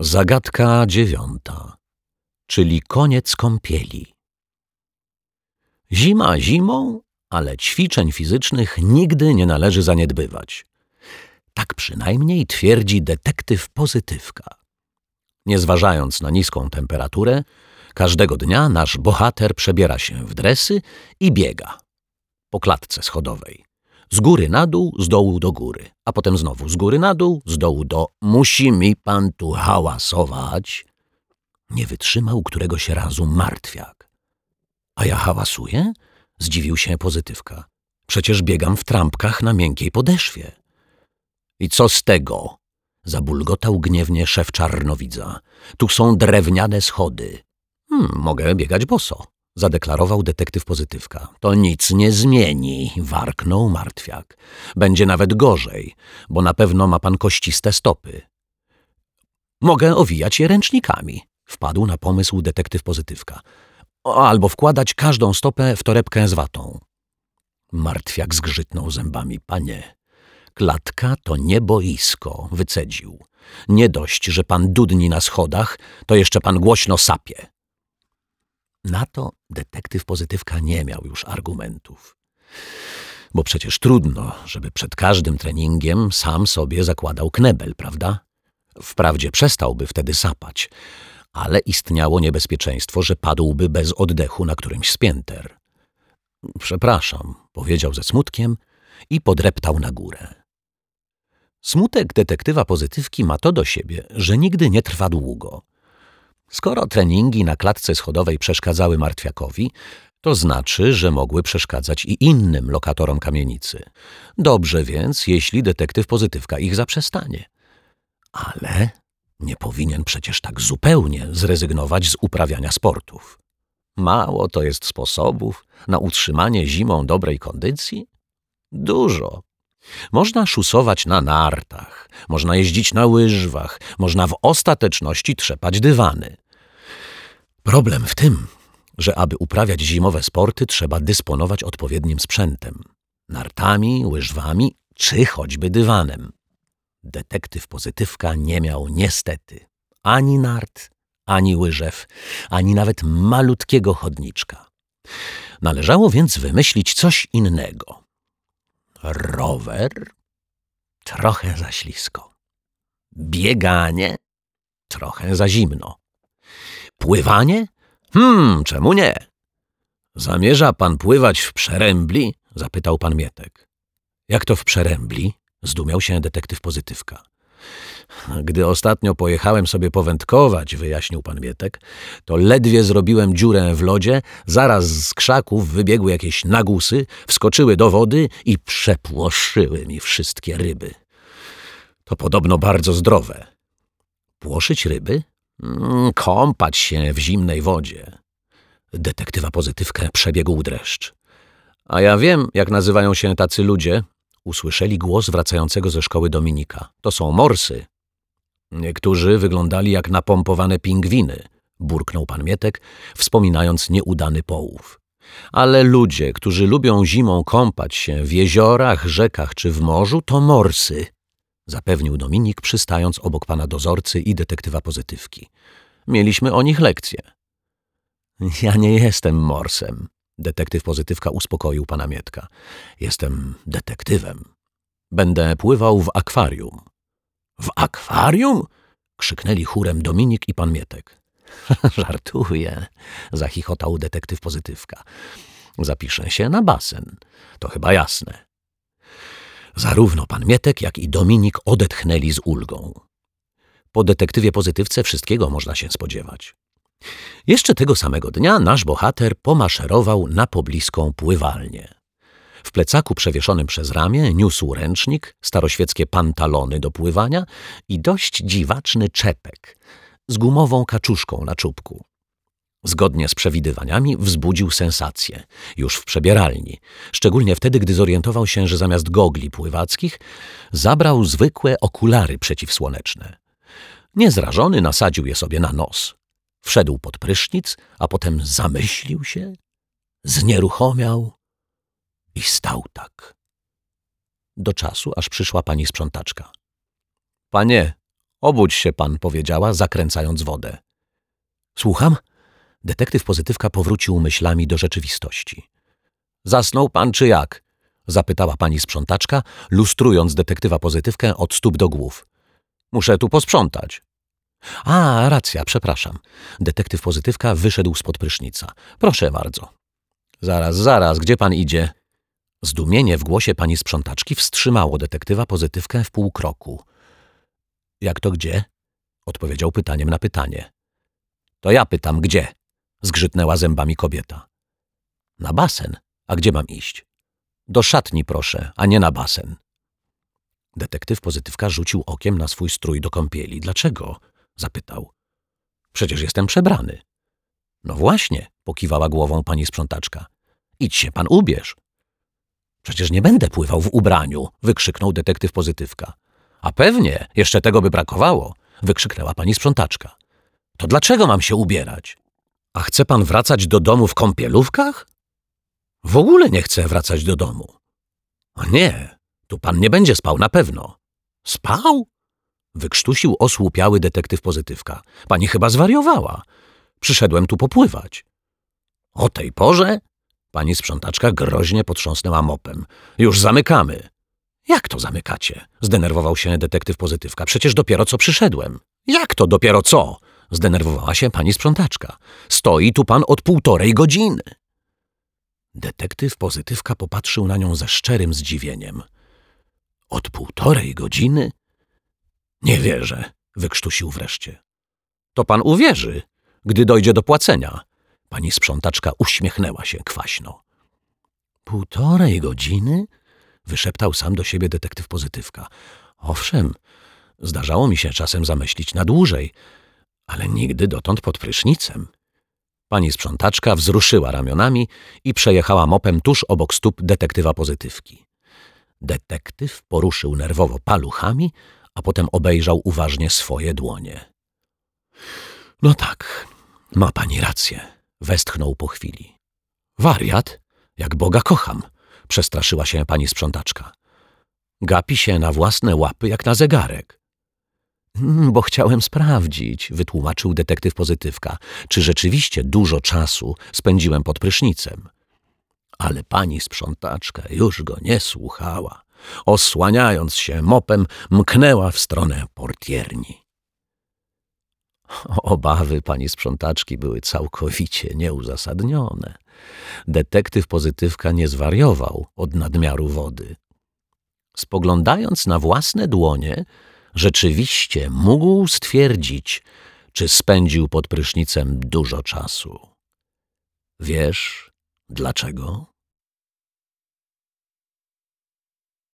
Zagadka dziewiąta, czyli koniec kąpieli. Zima zimą, ale ćwiczeń fizycznych nigdy nie należy zaniedbywać. Tak przynajmniej twierdzi detektyw pozytywka. Nie zważając na niską temperaturę, każdego dnia nasz bohater przebiera się w dresy i biega po klatce schodowej. Z góry na dół, z dołu do góry, a potem znowu z góry na dół, z dołu do musi mi pan tu hałasować. Nie wytrzymał któregoś razu martwiak. A ja hałasuję? Zdziwił się pozytywka. Przecież biegam w trampkach na miękkiej podeszwie. I co z tego? Zabulgotał gniewnie szef czarnowidza. Tu są drewniane schody. Hmm, mogę biegać boso zadeklarował detektyw pozytywka. To nic nie zmieni, warknął martwiak. Będzie nawet gorzej, bo na pewno ma pan kościste stopy. Mogę owijać je ręcznikami, wpadł na pomysł detektyw pozytywka. Albo wkładać każdą stopę w torebkę z watą. Martwiak zgrzytnął zębami. Panie, klatka to nie boisko, wycedził. Nie dość, że pan dudni na schodach, to jeszcze pan głośno sapie. Na to detektyw pozytywka nie miał już argumentów. Bo przecież trudno, żeby przed każdym treningiem sam sobie zakładał knebel, prawda? Wprawdzie przestałby wtedy sapać, ale istniało niebezpieczeństwo, że padłby bez oddechu na którymś z pięter. Przepraszam, powiedział ze smutkiem i podreptał na górę. Smutek detektywa pozytywki ma to do siebie, że nigdy nie trwa długo – Skoro treningi na klatce schodowej przeszkadzały martwiakowi, to znaczy, że mogły przeszkadzać i innym lokatorom kamienicy. Dobrze więc, jeśli detektyw pozytywka ich zaprzestanie. Ale nie powinien przecież tak zupełnie zrezygnować z uprawiania sportów. Mało to jest sposobów na utrzymanie zimą dobrej kondycji? Dużo. Można szusować na nartach, można jeździć na łyżwach, można w ostateczności trzepać dywany. Problem w tym, że aby uprawiać zimowe sporty, trzeba dysponować odpowiednim sprzętem nartami, łyżwami czy choćby dywanem. Detektyw pozytywka nie miał niestety ani nart, ani łyżew, ani nawet malutkiego chodniczka. Należało więc wymyślić coś innego. Rower? Trochę za ślisko. Bieganie? Trochę za zimno. Pływanie? Hmm, czemu nie? Zamierza pan pływać w przerębli? zapytał pan Mietek. Jak to w przerębli? zdumiał się detektyw pozytywka. Gdy ostatnio pojechałem sobie powędkować, wyjaśnił pan Mietek, to ledwie zrobiłem dziurę w lodzie, zaraz z krzaków wybiegły jakieś nagusy, wskoczyły do wody i przepłoszyły mi wszystkie ryby. To podobno bardzo zdrowe. Płoszyć ryby? Mm, kąpać się w zimnej wodzie. Detektywa pozytywkę przebiegł dreszcz. A ja wiem, jak nazywają się tacy ludzie. Usłyszeli głos wracającego ze szkoły Dominika. To są morsy. Niektórzy wyglądali jak napompowane pingwiny, burknął pan Mietek, wspominając nieudany połów. Ale ludzie, którzy lubią zimą kąpać się w jeziorach, rzekach czy w morzu, to morsy zapewnił Dominik, przystając obok pana dozorcy i detektywa pozytywki. Mieliśmy o nich lekcję. Ja nie jestem morsem, detektyw pozytywka uspokoił pana Mietka. Jestem detektywem. Będę pływał w akwarium. W akwarium? krzyknęli chórem Dominik i pan Mietek. Żartuję, zachichotał detektyw pozytywka. Zapiszę się na basen. To chyba jasne. Zarówno pan Mietek, jak i Dominik odetchnęli z ulgą. Po detektywie pozytywce wszystkiego można się spodziewać. Jeszcze tego samego dnia nasz bohater pomaszerował na pobliską pływalnię. W plecaku przewieszonym przez ramię niósł ręcznik, staroświeckie pantalony do pływania i dość dziwaczny czepek z gumową kaczuszką na czubku. Zgodnie z przewidywaniami wzbudził sensację już w przebieralni, szczególnie wtedy, gdy zorientował się, że zamiast gogli pływackich zabrał zwykłe okulary przeciwsłoneczne. Niezrażony nasadził je sobie na nos. Wszedł pod prysznic, a potem zamyślił się, znieruchomiał i stał tak. Do czasu, aż przyszła pani sprzątaczka. Panie, Obudź się pan, powiedziała, zakręcając wodę. Słucham? Detektyw pozytywka powrócił myślami do rzeczywistości. Zasnął pan czy jak? zapytała pani sprzątaczka, lustrując detektywa pozytywkę od stóp do głów. Muszę tu posprzątać. A, racja, przepraszam. Detektyw pozytywka wyszedł spod prysznica. Proszę bardzo. Zaraz, zaraz, gdzie pan idzie? Zdumienie w głosie pani sprzątaczki wstrzymało detektywa pozytywkę w pół kroku. Jak to gdzie? Odpowiedział pytaniem na pytanie. To ja pytam, gdzie? Zgrzytnęła zębami kobieta. Na basen. A gdzie mam iść? Do szatni, proszę, a nie na basen. Detektyw pozytywka rzucił okiem na swój strój do kąpieli. Dlaczego? Zapytał. Przecież jestem przebrany. No właśnie, pokiwała głową pani sprzątaczka. Idź się pan ubierz. Przecież nie będę pływał w ubraniu, wykrzyknął detektyw pozytywka. A pewnie, jeszcze tego by brakowało, wykrzyknęła pani sprzątaczka. To dlaczego mam się ubierać? A chce pan wracać do domu w kąpielówkach? W ogóle nie chcę wracać do domu. A nie, tu pan nie będzie spał na pewno. Spał? Wykrztusił osłupiały detektyw pozytywka. Pani chyba zwariowała. Przyszedłem tu popływać. O tej porze? Pani sprzątaczka groźnie potrząsnęła mopem. Już zamykamy. Jak to zamykacie? Zdenerwował się detektyw pozytywka. Przecież dopiero co przyszedłem. Jak to dopiero co? Zdenerwowała się pani sprzątaczka. Stoi tu pan od półtorej godziny. Detektyw pozytywka popatrzył na nią ze szczerym zdziwieniem. Od półtorej godziny? Nie wierzę, wykrztusił wreszcie. To pan uwierzy, gdy dojdzie do płacenia. Pani sprzątaczka uśmiechnęła się kwaśno. Półtorej godziny? wyszeptał sam do siebie detektyw pozytywka. Owszem, zdarzało mi się czasem zamyślić na dłużej, ale nigdy dotąd pod prysznicem. Pani sprzątaczka wzruszyła ramionami i przejechała mopem tuż obok stóp detektywa pozytywki. Detektyw poruszył nerwowo paluchami, a potem obejrzał uważnie swoje dłonie. No tak, ma pani rację, westchnął po chwili. Wariat? Jak Boga kocham, przestraszyła się pani sprzątaczka. Gapi się na własne łapy jak na zegarek. Hmm, bo chciałem sprawdzić, wytłumaczył detektyw pozytywka, czy rzeczywiście dużo czasu spędziłem pod prysznicem. Ale pani sprzątaczka już go nie słuchała. Osłaniając się mopem, mknęła w stronę portierni. Obawy pani sprzątaczki były całkowicie nieuzasadnione. Detektyw pozytywka nie zwariował od nadmiaru wody. Spoglądając na własne dłonie, rzeczywiście mógł stwierdzić, czy spędził pod prysznicem dużo czasu. Wiesz dlaczego?